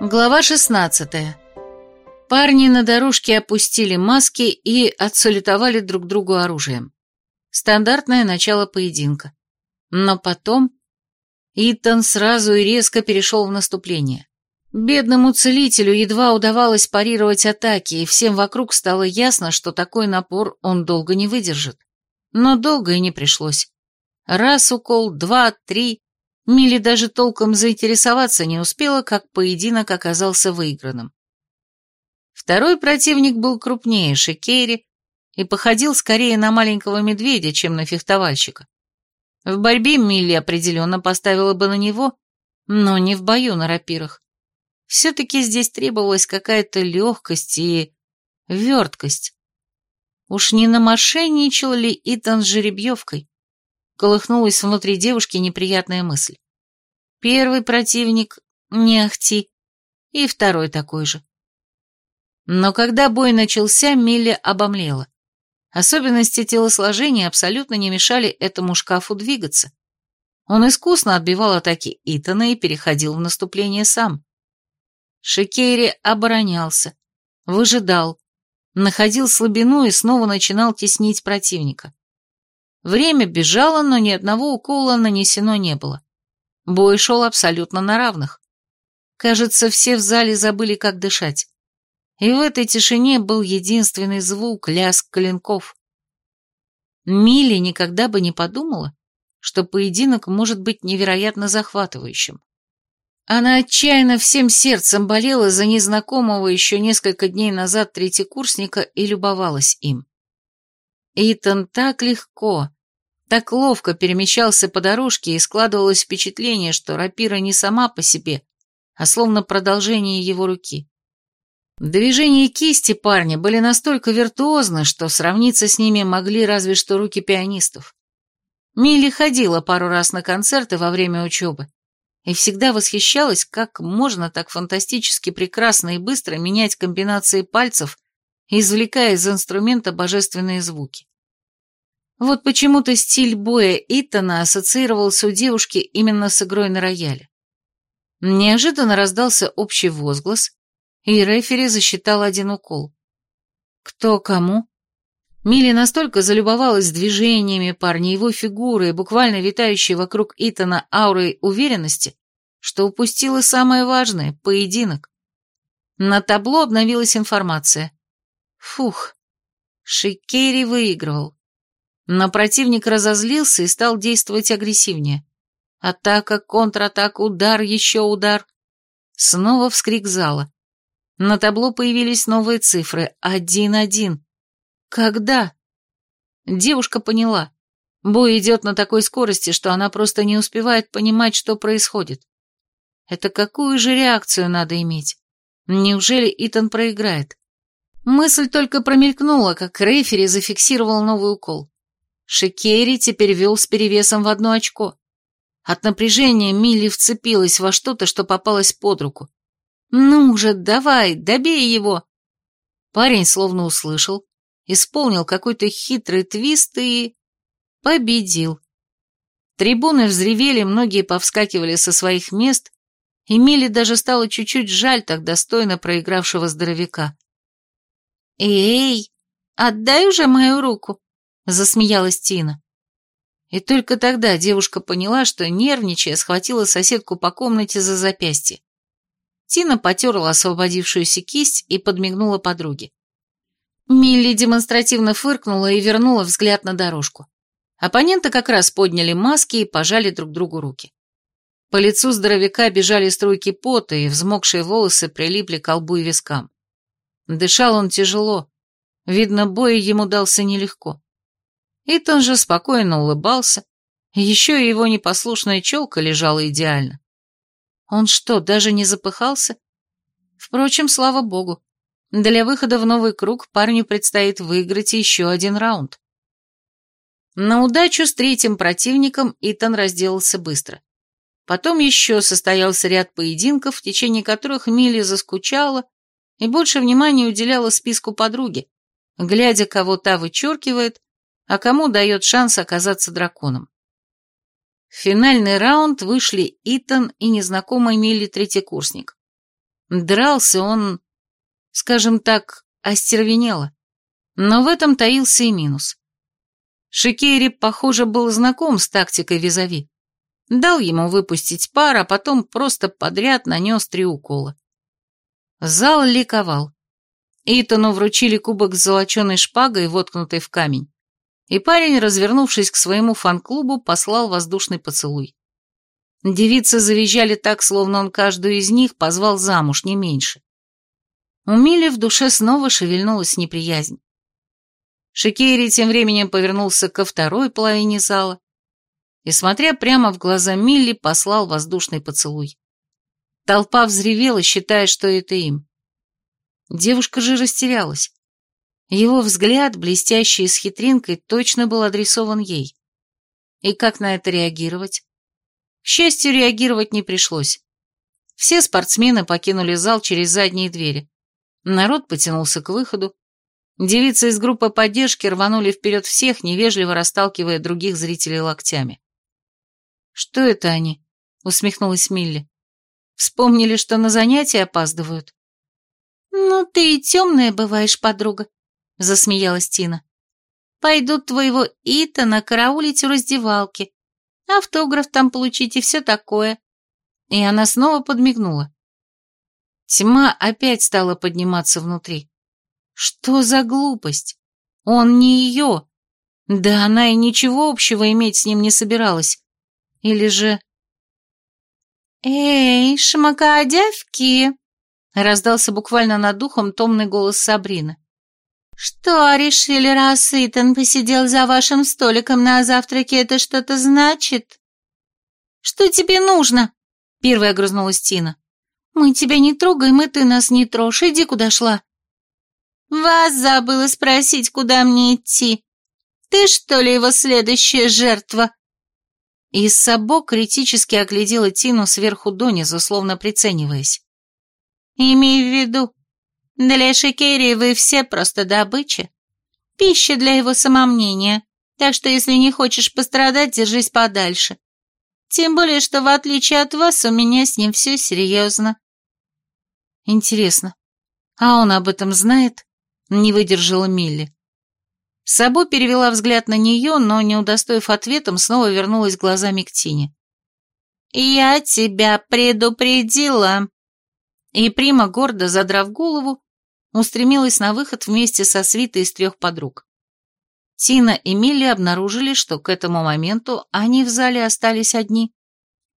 Глава 16. Парни на дорожке опустили маски и отсалютовали друг другу оружием. Стандартное начало поединка. Но потом Итан сразу и резко перешел в наступление. Бедному целителю едва удавалось парировать атаки, и всем вокруг стало ясно, что такой напор он долго не выдержит. Но долго и не пришлось. Раз укол, два, три, Милли даже толком заинтересоваться не успела, как поединок оказался выигранным. Второй противник был крупнее Шикери и походил скорее на маленького медведя, чем на фехтовальщика. В борьбе Милли определенно поставила бы на него, но не в бою на рапирах. Все-таки здесь требовалась какая-то легкость и верткость. Уж не намошенничал ли Итан с жеребьевкой? Колыхнулась внутри девушки неприятная мысль. Первый противник — не ахти, и второй такой же. Но когда бой начался, Милли обомлела. Особенности телосложения абсолютно не мешали этому шкафу двигаться. Он искусно отбивал атаки Итана и переходил в наступление сам. Шикейри оборонялся, выжидал, находил слабину и снова начинал теснить противника. Время бежало, но ни одного укола нанесено не было. Бой шел абсолютно на равных. Кажется, все в зале забыли, как дышать. И в этой тишине был единственный звук — лязг клинков. Милли никогда бы не подумала, что поединок может быть невероятно захватывающим. Она отчаянно всем сердцем болела за незнакомого еще несколько дней назад третьекурсника и любовалась им. Итан так легко, так ловко перемещался по дорожке и складывалось впечатление, что рапира не сама по себе, а словно продолжение его руки. Движения кисти парня были настолько виртуозны, что сравниться с ними могли разве что руки пианистов. Милли ходила пару раз на концерты во время учебы и всегда восхищалась, как можно так фантастически прекрасно и быстро менять комбинации пальцев, извлекая из инструмента божественные звуки. Вот почему-то стиль боя Итана ассоциировался у девушки именно с игрой на рояле. Неожиданно раздался общий возглас, и рефери засчитал один укол. Кто кому? Милли настолько залюбовалась движениями парня, его фигурой, буквально витающей вокруг Итана аурой уверенности, что упустила самое важное — поединок. На табло обновилась информация. Фух, Шикери выигрывал. Но противник разозлился и стал действовать агрессивнее. Атака, контратака, удар, еще удар. Снова вскрик зала. На табло появились новые цифры. Один-один. Когда? Девушка поняла. Бой идет на такой скорости, что она просто не успевает понимать, что происходит. Это какую же реакцию надо иметь? Неужели Итан проиграет? Мысль только промелькнула, как рефери зафиксировал новый укол. Шикери теперь вел с перевесом в одно очко. От напряжения Милли вцепилась во что-то, что попалось под руку. «Ну же, давай, добей его!» Парень словно услышал, исполнил какой-то хитрый твист и... победил. Трибуны взревели, многие повскакивали со своих мест, и Милли даже стало чуть-чуть жаль так достойно проигравшего здоровяка. «Эй, отдай уже мою руку!» засмеялась Тина. И только тогда девушка поняла, что, нервничая, схватила соседку по комнате за запястье. Тина потерла освободившуюся кисть и подмигнула подруге. Милли демонстративно фыркнула и вернула взгляд на дорожку. Оппоненты как раз подняли маски и пожали друг другу руки. По лицу здоровяка бежали струйки пота, и взмокшие волосы прилипли к лбу и вискам. Дышал он тяжело. Видно, бой ему дался нелегко. Итан же спокойно улыбался, еще и его непослушная челка лежала идеально. Он что, даже не запыхался? Впрочем, слава богу. Для выхода в новый круг парню предстоит выиграть еще один раунд. На удачу с третьим противником Итан разделался быстро. Потом еще состоялся ряд поединков, в течение которых Милли заскучала и больше внимания уделяла списку подруги, глядя, кого та вычеркивает, а кому дает шанс оказаться драконом. В финальный раунд вышли Итан и незнакомый Милли третьекурсник. Дрался он, скажем так, остервенело. Но в этом таился и минус. Шикери, похоже, был знаком с тактикой визави. Дал ему выпустить пар, а потом просто подряд нанес три укола. Зал ликовал. Итану вручили кубок с золоченой шпагой, воткнутой в камень, и парень, развернувшись к своему фан-клубу, послал воздушный поцелуй. Девицы завизжали так, словно он каждую из них позвал замуж, не меньше. У Мили в душе снова шевельнулась неприязнь. Шикери тем временем повернулся ко второй половине зала и, смотря прямо в глаза Милли, послал воздушный поцелуй. Толпа взревела, считая, что это им. Девушка же растерялась. Его взгляд, блестящий с хитринкой, точно был адресован ей. И как на это реагировать? К счастью, реагировать не пришлось. Все спортсмены покинули зал через задние двери. Народ потянулся к выходу. Девицы из группы поддержки рванули вперед всех, невежливо расталкивая других зрителей локтями. «Что это они?» — усмехнулась Милли. «Вспомнили, что на занятия опаздывают?» «Ну, ты и темная бываешь, подруга», — засмеялась Тина. «Пойдут твоего Итана караулить у раздевалки, автограф там получить и все такое». И она снова подмигнула. Тьма опять стала подниматься внутри. Что за глупость? Он не ее. Да она и ничего общего иметь с ним не собиралась. Или же... «Эй, шмакодявки!» Раздался буквально над духом томный голос Сабрины. «Что, решили, раз Итан посидел за вашим столиком на завтраке, это что-то значит?» «Что тебе нужно?» — первая огрызнулась Тина. «Мы тебя не трогаем, и ты нас не трожь. Иди, куда шла». «Вас забыла спросить, куда мне идти. Ты, что ли, его следующая жертва?» И Сабо критически оглядела Тину сверху донизу, словно прицениваясь. Имей в виду, для Шикери вы все просто добыча. Пища для его самомнения, так что если не хочешь пострадать, держись подальше. Тем более, что в отличие от вас, у меня с ним все серьезно. Интересно, а он об этом знает? Не выдержала Милли. Сабо перевела взгляд на нее, но, не удостоив ответом, снова вернулась глазами к Тине. «Я тебя предупредила», и Прима, гордо задрав голову, устремилась на выход вместе со свитой из трех подруг. Тина и Милли обнаружили, что к этому моменту они в зале остались одни.